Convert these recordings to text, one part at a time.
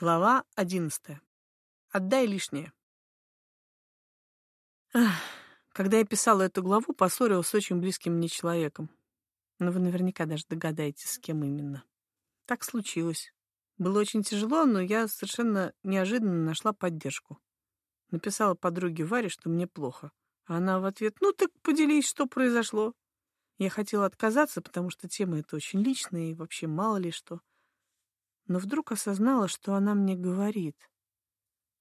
Глава одиннадцатая. Отдай лишнее. Ах, когда я писала эту главу, поссорилась с очень близким мне человеком. Но вы наверняка даже догадаетесь, с кем именно. Так случилось. Было очень тяжело, но я совершенно неожиданно нашла поддержку. Написала подруге Варе, что мне плохо. А она в ответ, ну так поделись, что произошло. Я хотела отказаться, потому что тема эта очень личная и вообще мало ли что но вдруг осознала, что она мне говорит.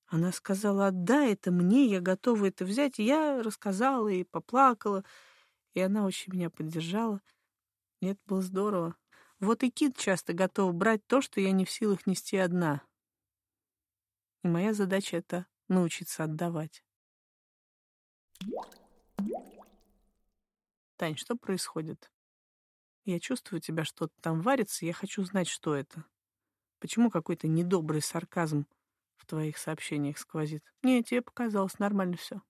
Она сказала, отдай это мне, я готова это взять. Я рассказала и поплакала, и она очень меня поддержала. И это было здорово. Вот и Кит часто готов брать то, что я не в силах нести одна. И моя задача — это научиться отдавать. Тань, что происходит? Я чувствую тебя, что-то там варится, я хочу знать, что это. Почему какой-то недобрый сарказм в твоих сообщениях сквозит? Не, тебе показалось, нормально все.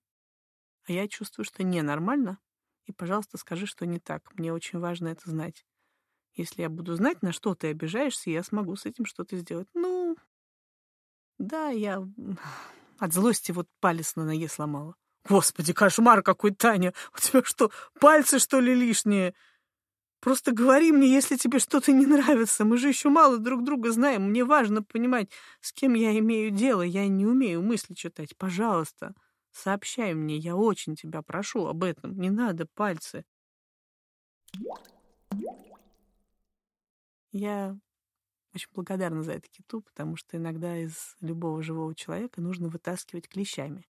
А я чувствую, что ненормально, и, пожалуйста, скажи, что не так. Мне очень важно это знать. Если я буду знать, на что ты обижаешься, я смогу с этим что-то сделать. Ну, да, я от злости вот палец на ноге сломала. Господи, кошмар какой, Таня! У тебя что, пальцы, что ли, лишние? Просто говори мне, если тебе что-то не нравится. Мы же еще мало друг друга знаем. Мне важно понимать, с кем я имею дело. Я не умею мысли читать. Пожалуйста, сообщай мне. Я очень тебя прошу об этом. Не надо пальцы. Я очень благодарна за это киту, потому что иногда из любого живого человека нужно вытаскивать клещами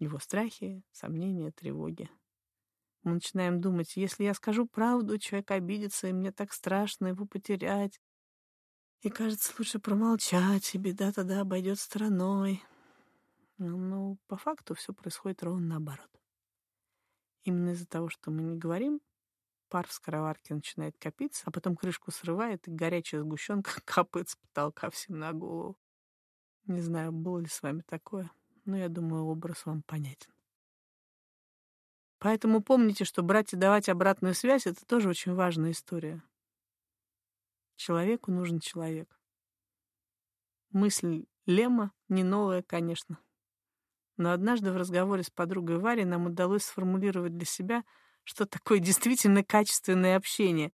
его страхи, сомнения, тревоги. Мы начинаем думать, если я скажу правду, человек обидится, и мне так страшно его потерять. И кажется, лучше промолчать, и беда тогда обойдет стороной. Но по факту все происходит ровно наоборот. Именно из-за того, что мы не говорим, пар в скороварке начинает копиться, а потом крышку срывает, и горячая сгущенка капает с потолка всем на голову. Не знаю, было ли с вами такое, но я думаю, образ вам понятен. Поэтому помните, что брать и давать обратную связь — это тоже очень важная история. Человеку нужен человек. Мысль Лема не новая, конечно. Но однажды в разговоре с подругой Варей нам удалось сформулировать для себя, что такое действительно качественное общение.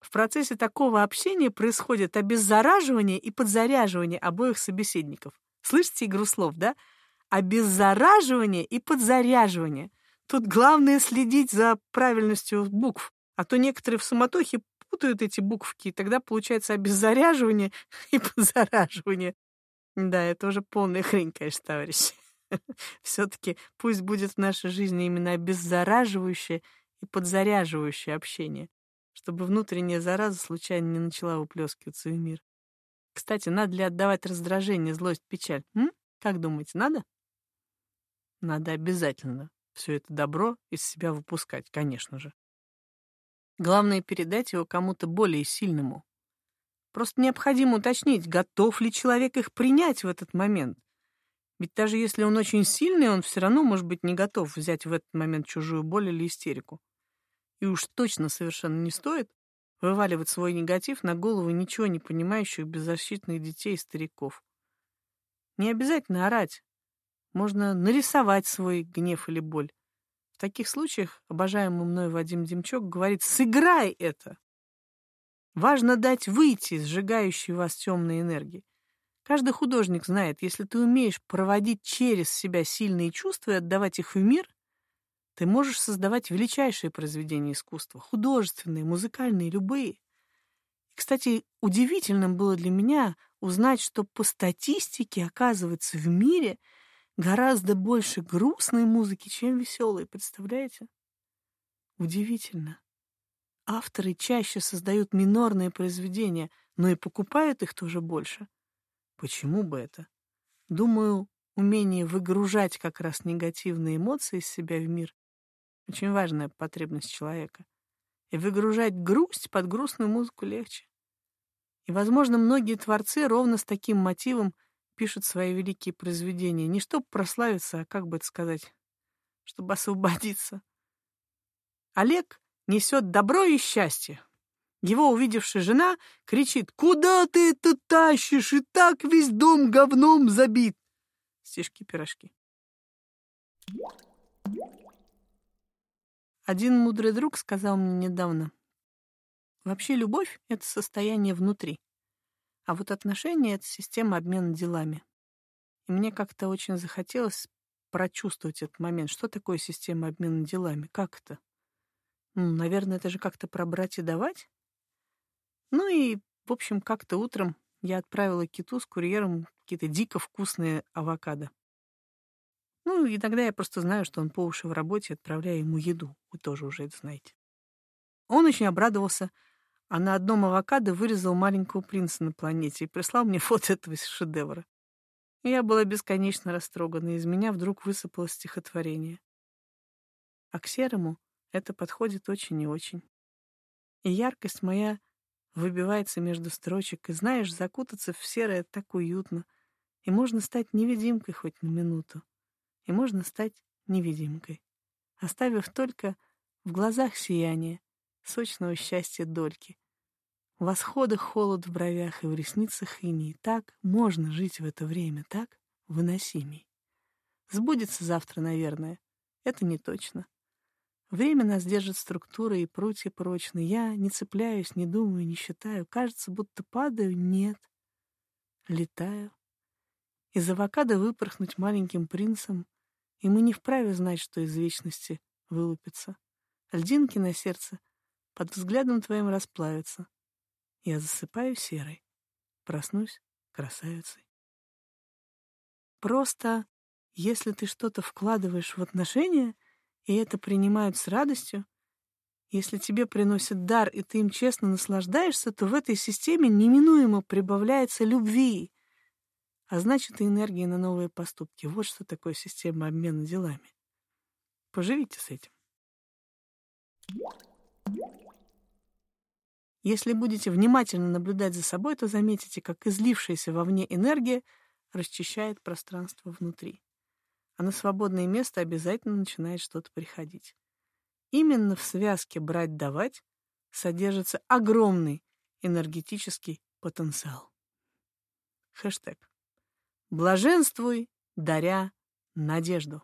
В процессе такого общения происходит обеззараживание и подзаряживание обоих собеседников. Слышите игру слов, да? Обеззараживание и подзаряживание — Тут главное следить за правильностью букв, а то некоторые в суматохе путают эти буквки, и тогда получается обеззаряживание и подзараживание. Да, это уже полная хрень, конечно, товарищи. Все-таки пусть будет в нашей жизни именно обеззараживающее и подзаряживающее общение, чтобы внутренняя зараза случайно не начала выплескиваться в мир. Кстати, надо ли отдавать раздражение, злость, печаль? М? Как думаете, надо? Надо обязательно все это добро из себя выпускать, конечно же. Главное — передать его кому-то более сильному. Просто необходимо уточнить, готов ли человек их принять в этот момент. Ведь даже если он очень сильный, он все равно может быть не готов взять в этот момент чужую боль или истерику. И уж точно совершенно не стоит вываливать свой негатив на голову ничего не понимающих беззащитных детей и стариков. Не обязательно орать, можно нарисовать свой гнев или боль. В таких случаях обожаемый мной Вадим Демчок говорит «сыграй это». Важно дать выйти из сжигающей вас темной энергии. Каждый художник знает, если ты умеешь проводить через себя сильные чувства и отдавать их в мир, ты можешь создавать величайшие произведения искусства, художественные, музыкальные, любые. Кстати, удивительным было для меня узнать, что по статистике, оказывается, в мире — гораздо больше грустной музыки, чем веселой, представляете? Удивительно. Авторы чаще создают минорные произведения, но и покупают их тоже больше. Почему бы это? Думаю, умение выгружать как раз негативные эмоции из себя в мир — очень важная потребность человека. И выгружать грусть под грустную музыку легче. И, возможно, многие творцы ровно с таким мотивом — пишут свои великие произведения не чтобы прославиться, а как бы это сказать, чтобы освободиться. Олег несет добро и счастье. Его увидевшая жена кричит «Куда ты это тащишь? И так весь дом говном забит!» Стишки-пирожки. Один мудрый друг сказал мне недавно, «Вообще любовь — это состояние внутри, а вот отношения — это система обмена делами». И мне как-то очень захотелось прочувствовать этот момент. Что такое система обмена делами? Как это? Ну, наверное, это же как-то про брать и давать? Ну и, в общем, как-то утром я отправила киту с курьером какие-то дико вкусные авокадо. Ну, и тогда я просто знаю, что он по уши в работе, отправляю ему еду. Вы тоже уже это знаете. Он очень обрадовался, а на одном авокадо вырезал маленького принца на планете и прислал мне фото этого шедевра. Я была бесконечно растрогана, и из меня вдруг высыпалось стихотворение. А к серому это подходит очень и очень. И яркость моя выбивается между строчек, и знаешь, закутаться в серое так уютно, и можно стать невидимкой хоть на минуту, и можно стать невидимкой, оставив только в глазах сияние сочного счастья дольки, в восходах холод в бровях и в ресницах иней. Так можно жить в это время, так выносимей. Сбудется завтра, наверное. Это не точно. Время нас держит структура и прутья прочные. Я не цепляюсь, не думаю, не считаю. Кажется, будто падаю. Нет. Летаю. Из авокадо выпорхнуть маленьким принцем, и мы не вправе знать, что из вечности вылупится. Льдинки на сердце под взглядом твоим расплавятся. Я засыпаю серой, проснусь красавицей. Просто, если ты что-то вкладываешь в отношения — и это принимают с радостью, если тебе приносят дар, и ты им честно наслаждаешься, то в этой системе неминуемо прибавляется любви, а значит и энергии на новые поступки. Вот что такое система обмена делами. Поживите с этим. Если будете внимательно наблюдать за собой, то заметите, как излившаяся вовне энергия расчищает пространство внутри а на свободное место обязательно начинает что-то приходить. Именно в связке «брать-давать» содержится огромный энергетический потенциал. Хэштег. Блаженствуй, даря надежду.